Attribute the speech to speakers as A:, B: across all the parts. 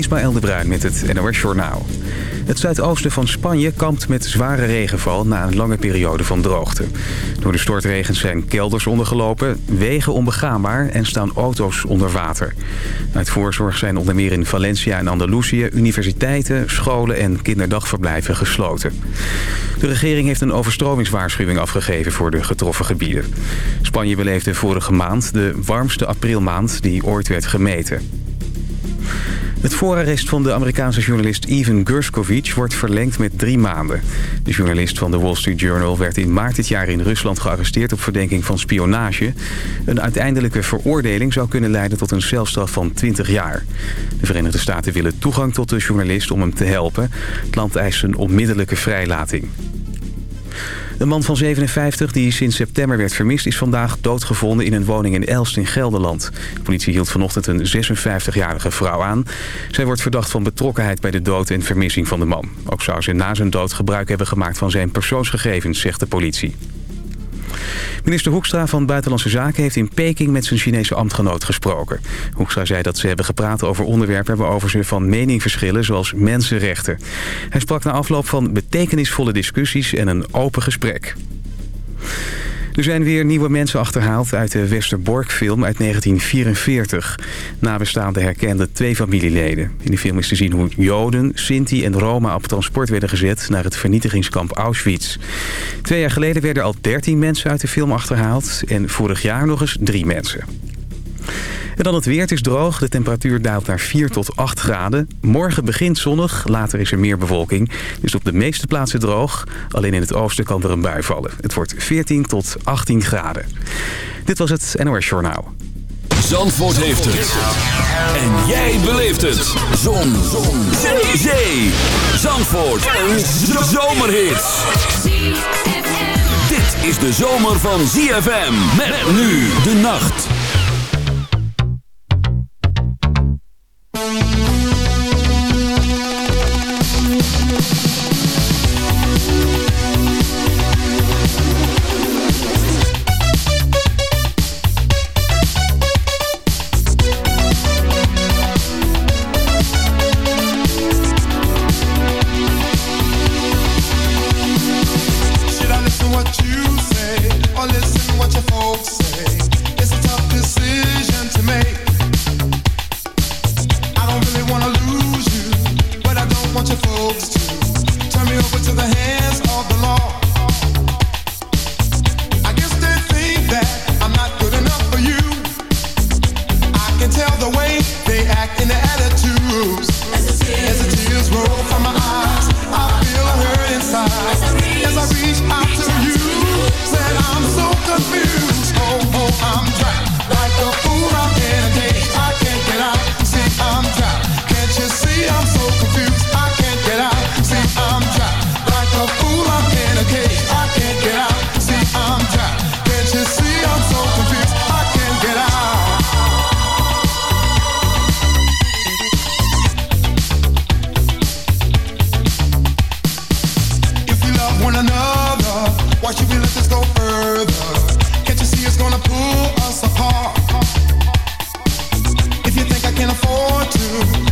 A: Ismaël de Bruin met het NOS Journaal. Het zuidoosten van Spanje kampt met zware regenval na een lange periode van droogte. Door de stortregens zijn kelders ondergelopen, wegen onbegaanbaar en staan auto's onder water. Uit voorzorg zijn onder meer in Valencia en Andalusië universiteiten, scholen en kinderdagverblijven gesloten. De regering heeft een overstromingswaarschuwing afgegeven voor de getroffen gebieden. Spanje beleefde vorige maand de warmste aprilmaand die ooit werd gemeten. Het voorarrest van de Amerikaanse journalist Ivan Gershkovich wordt verlengd met drie maanden. De journalist van de Wall Street Journal werd in maart dit jaar in Rusland gearresteerd op verdenking van spionage. Een uiteindelijke veroordeling zou kunnen leiden tot een celstraf van 20 jaar. De Verenigde Staten willen toegang tot de journalist om hem te helpen. Het land eist een onmiddellijke vrijlating. Een man van 57 die sinds september werd vermist... is vandaag doodgevonden in een woning in Elst in Gelderland. De politie hield vanochtend een 56-jarige vrouw aan. Zij wordt verdacht van betrokkenheid bij de dood en vermissing van de man. Ook zou ze na zijn dood gebruik hebben gemaakt van zijn persoonsgegevens, zegt de politie. Minister Hoekstra van Buitenlandse Zaken heeft in Peking met zijn Chinese ambtgenoot gesproken. Hoekstra zei dat ze hebben gepraat over onderwerpen waarover ze van mening verschillen, zoals mensenrechten. Hij sprak na afloop van betekenisvolle discussies en een open gesprek. Er zijn weer nieuwe mensen achterhaald uit de Westerbork-film uit 1944. Nabestaanden herkenden twee familieleden. In de film is te zien hoe Joden, Sinti en Roma op transport werden gezet naar het vernietigingskamp Auschwitz. Twee jaar geleden werden al 13 mensen uit de film achterhaald en vorig jaar nog eens drie mensen. En dan het weer. Het is droog. De temperatuur daalt naar 4 tot 8 graden. Morgen begint zonnig. Later is er meer bewolking. Dus op de meeste plaatsen droog. Alleen in het oosten kan er een bui vallen. Het wordt 14 tot 18 graden. Dit was het NOS Journaal.
B: Zandvoort heeft het. En jij beleeft het. Zon. Zon. Zee. Zee. Zandvoort. Een zomerhit. Dit is de zomer van ZFM. Met nu de nacht.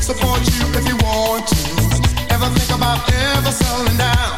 C: support you if you want to. Ever think about ever selling
B: down?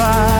D: right?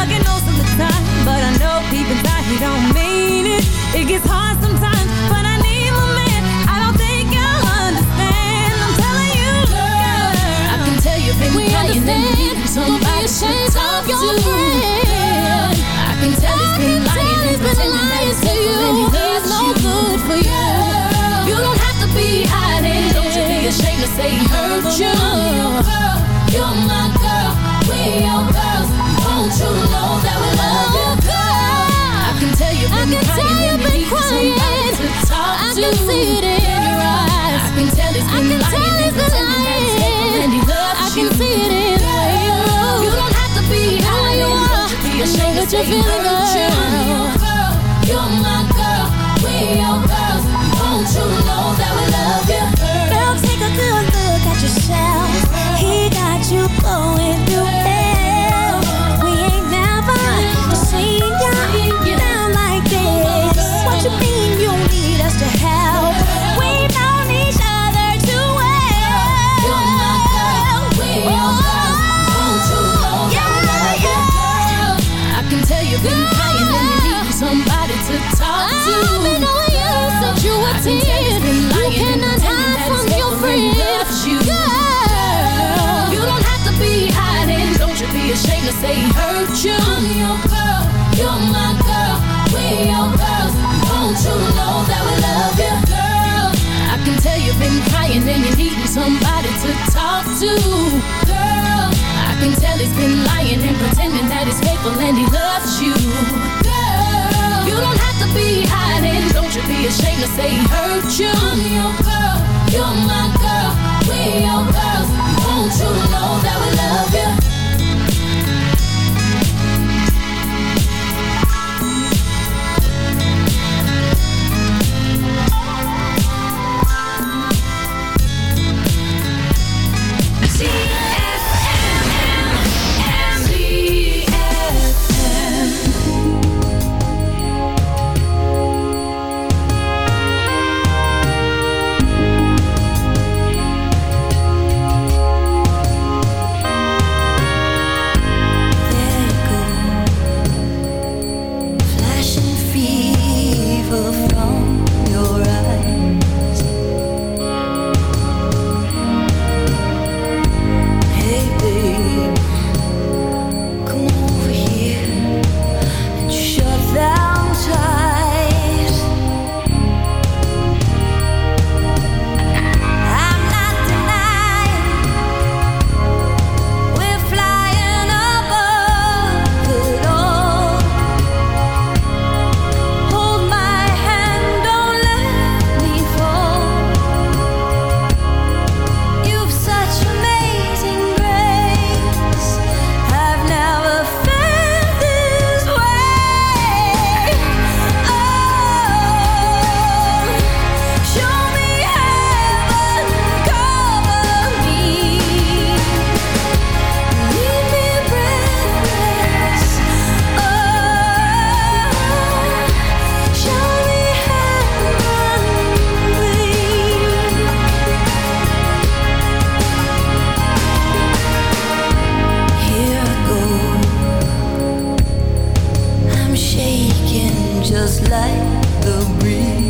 E: bugging most of the time But I know deep inside he don't mean it. It gets hard sometimes
C: been crying and you need somebody to talk
E: I've
C: to.
E: I've
C: been
E: on
C: you,
E: so you a tear. You cannot hide from your friend.
C: You.
E: Girl.
C: you don't have to be hiding. Don't you be ashamed to say hurt you. I'm your girl, you're my girl. We your girls. Don't you know that we love you, girl? I can tell you've been crying and you need somebody to talk to can tell he's been lying and pretending that he's faithful and he loves you. Girl, you don't have to be hiding. Don't you be ashamed to say he hurt you. I'm your girl.
E: just like the breeze.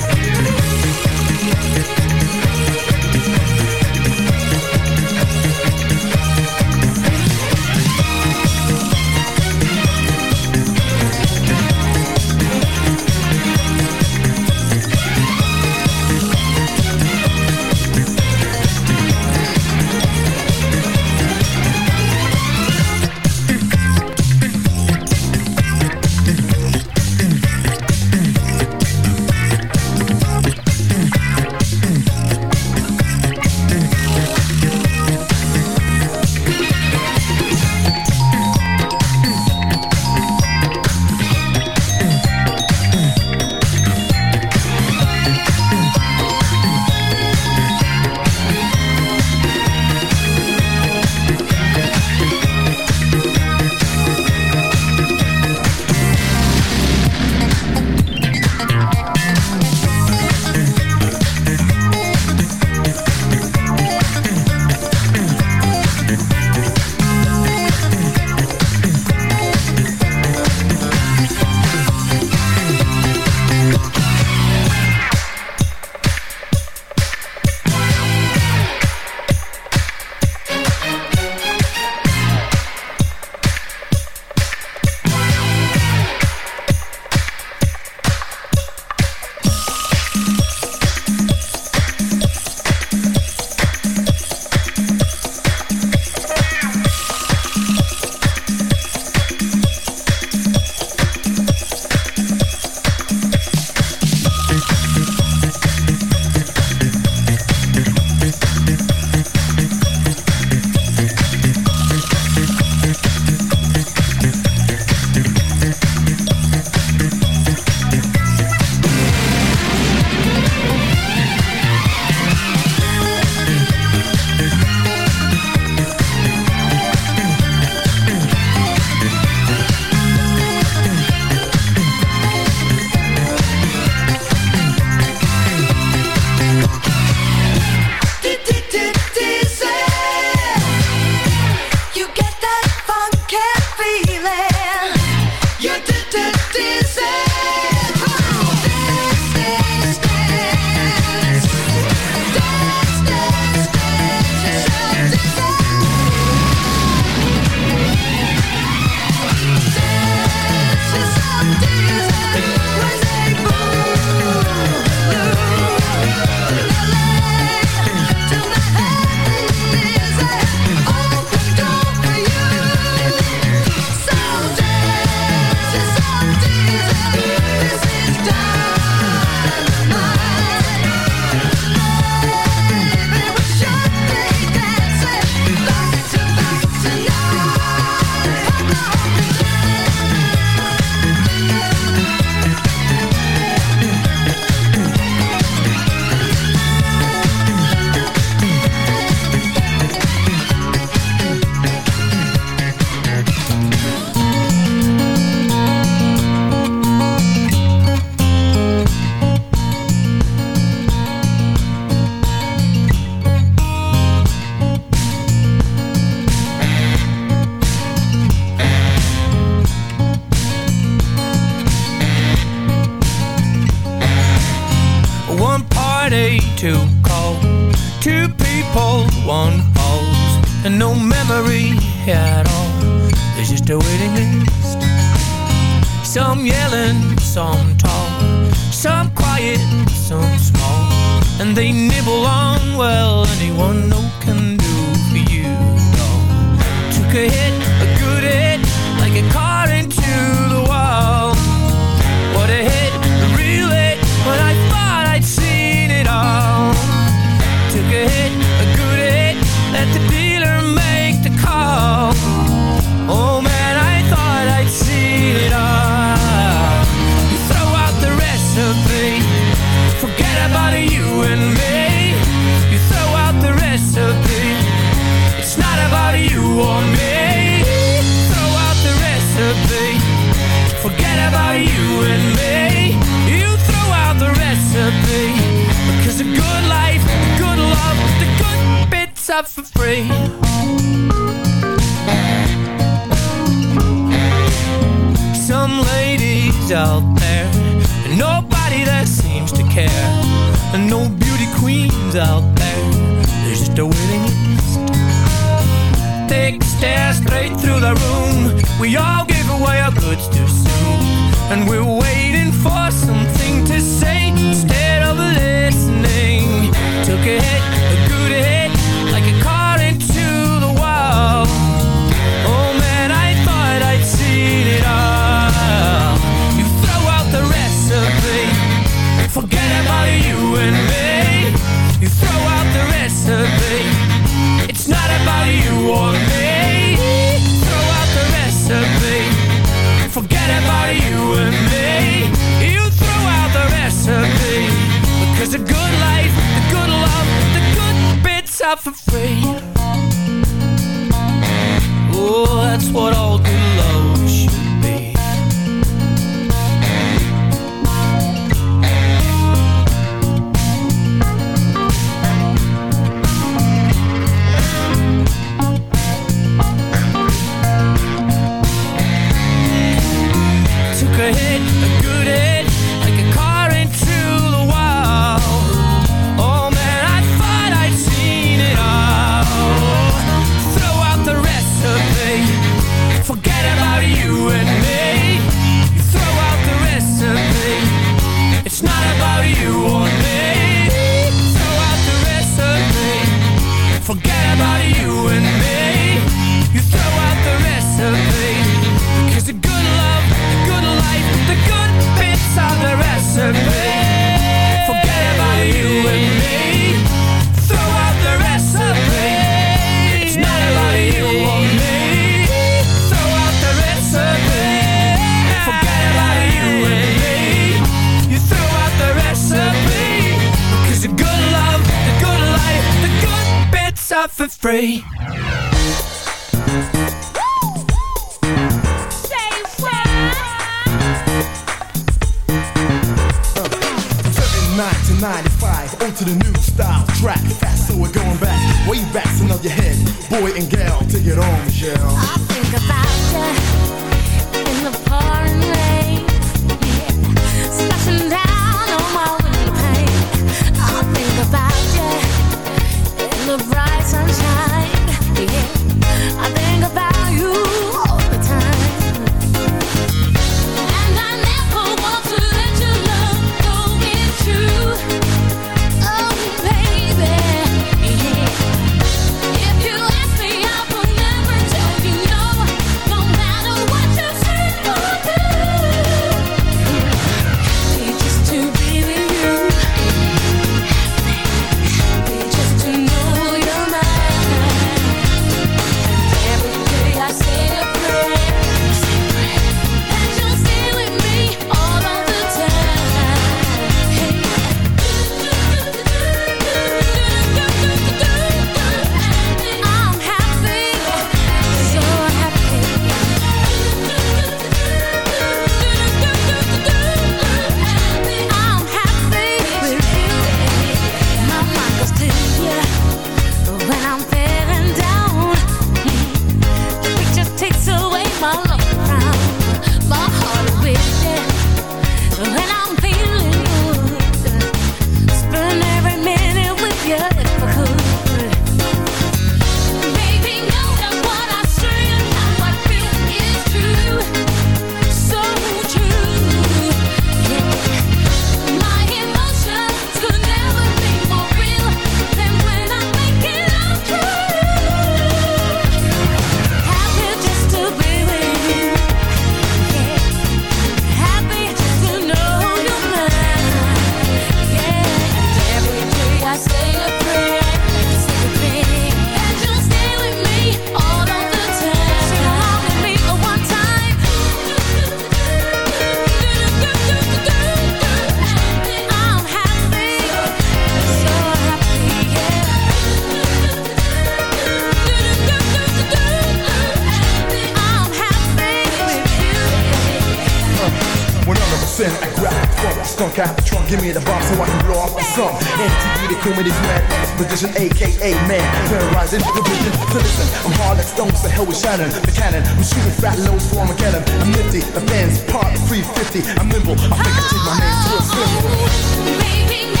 F: Give me the
E: bomb so I can blow off the sun. MTV, they call me this mad position, aka man. Terrorizing the vision. So listen, I'm hard like stones, the hell with Shannon, the cannon. I'm shooting fat loads for Armageddon. I'm nifty, the fans part 350. I'm nimble, I think I take my name to a symbol.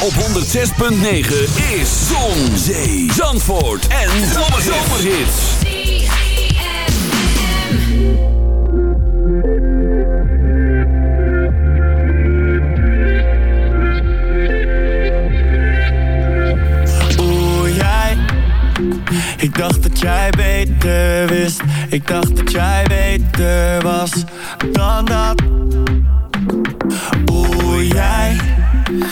G: Op 106.9 is Zon, Zee, Zandvoort en Zomerhits.
D: Oeh, jij. Ik dacht dat jij beter wist. Ik dacht dat jij beter was dan dat.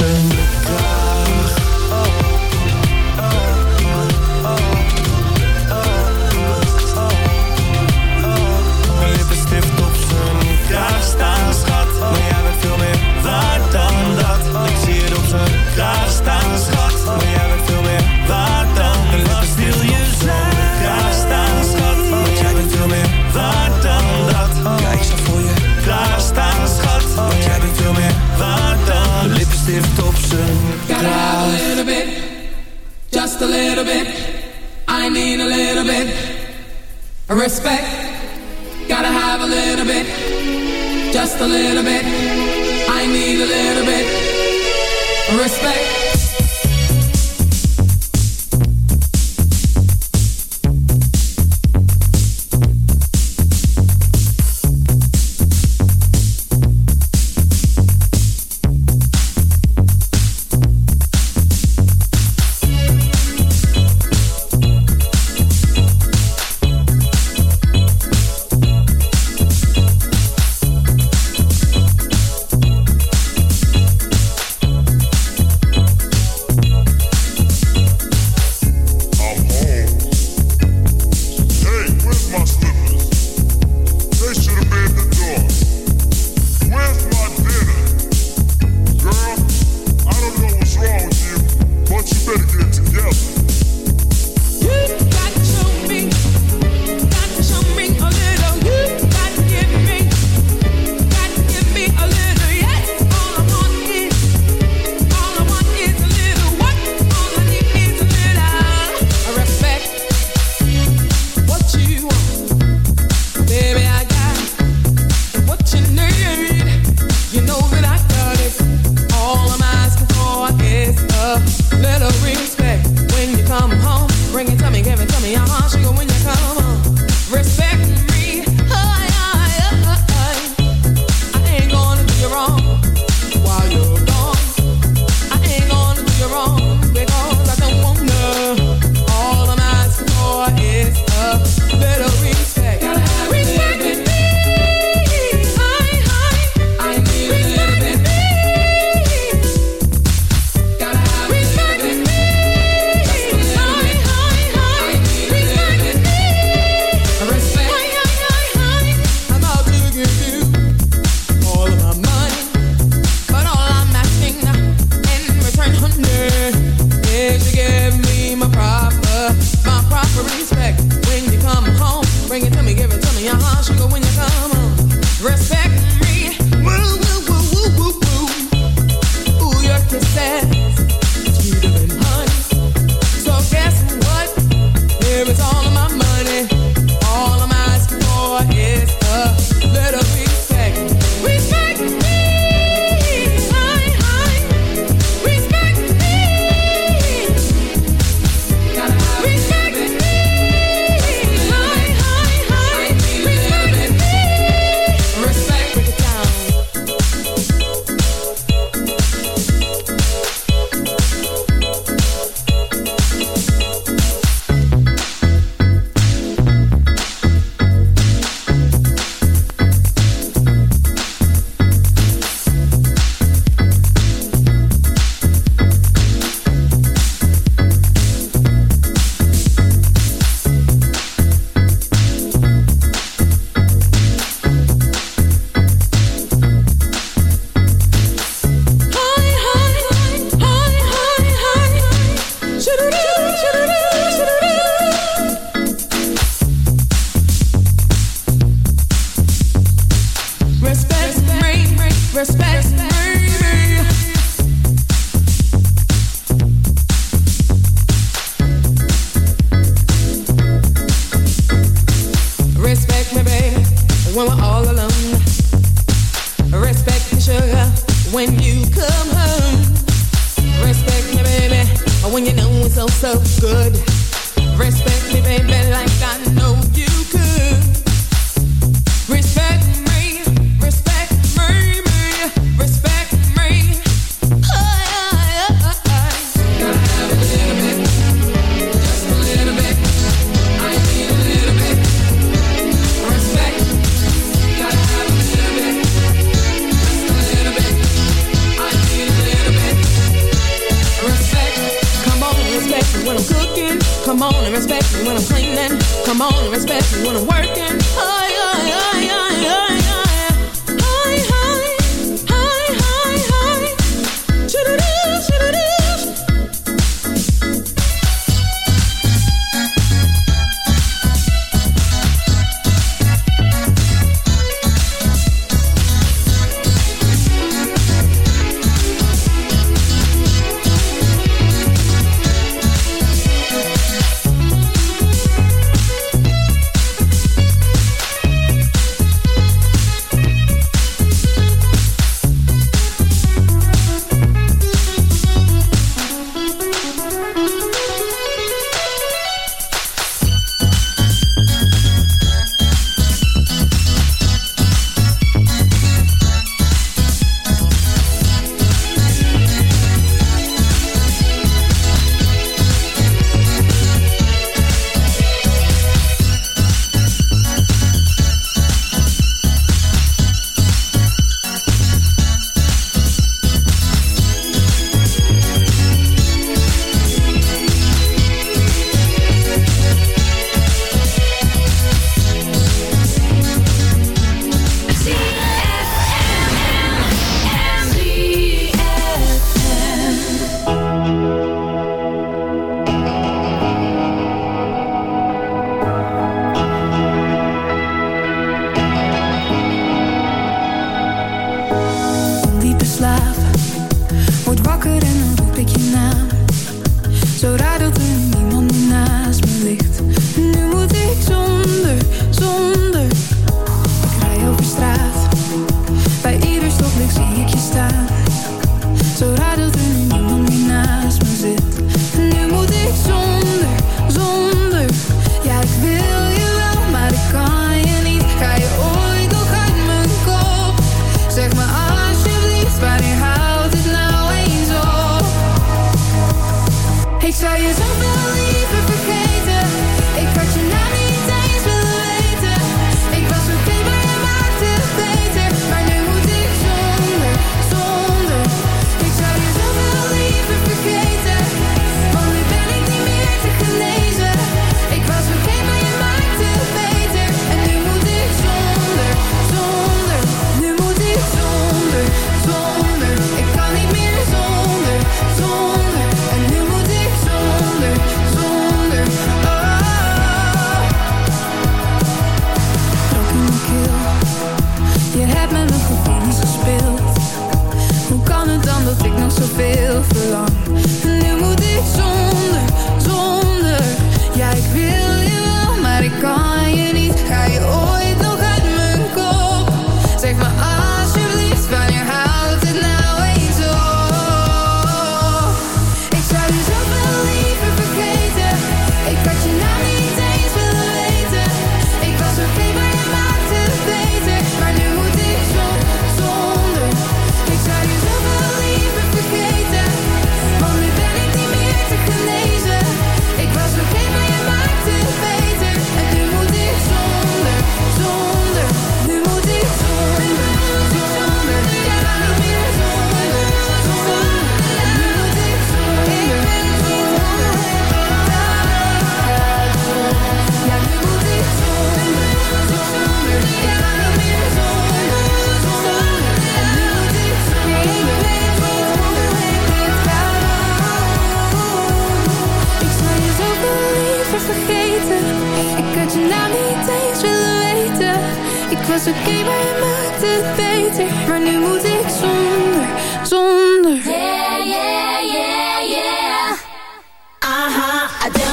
H: listen.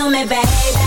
H: me, baby.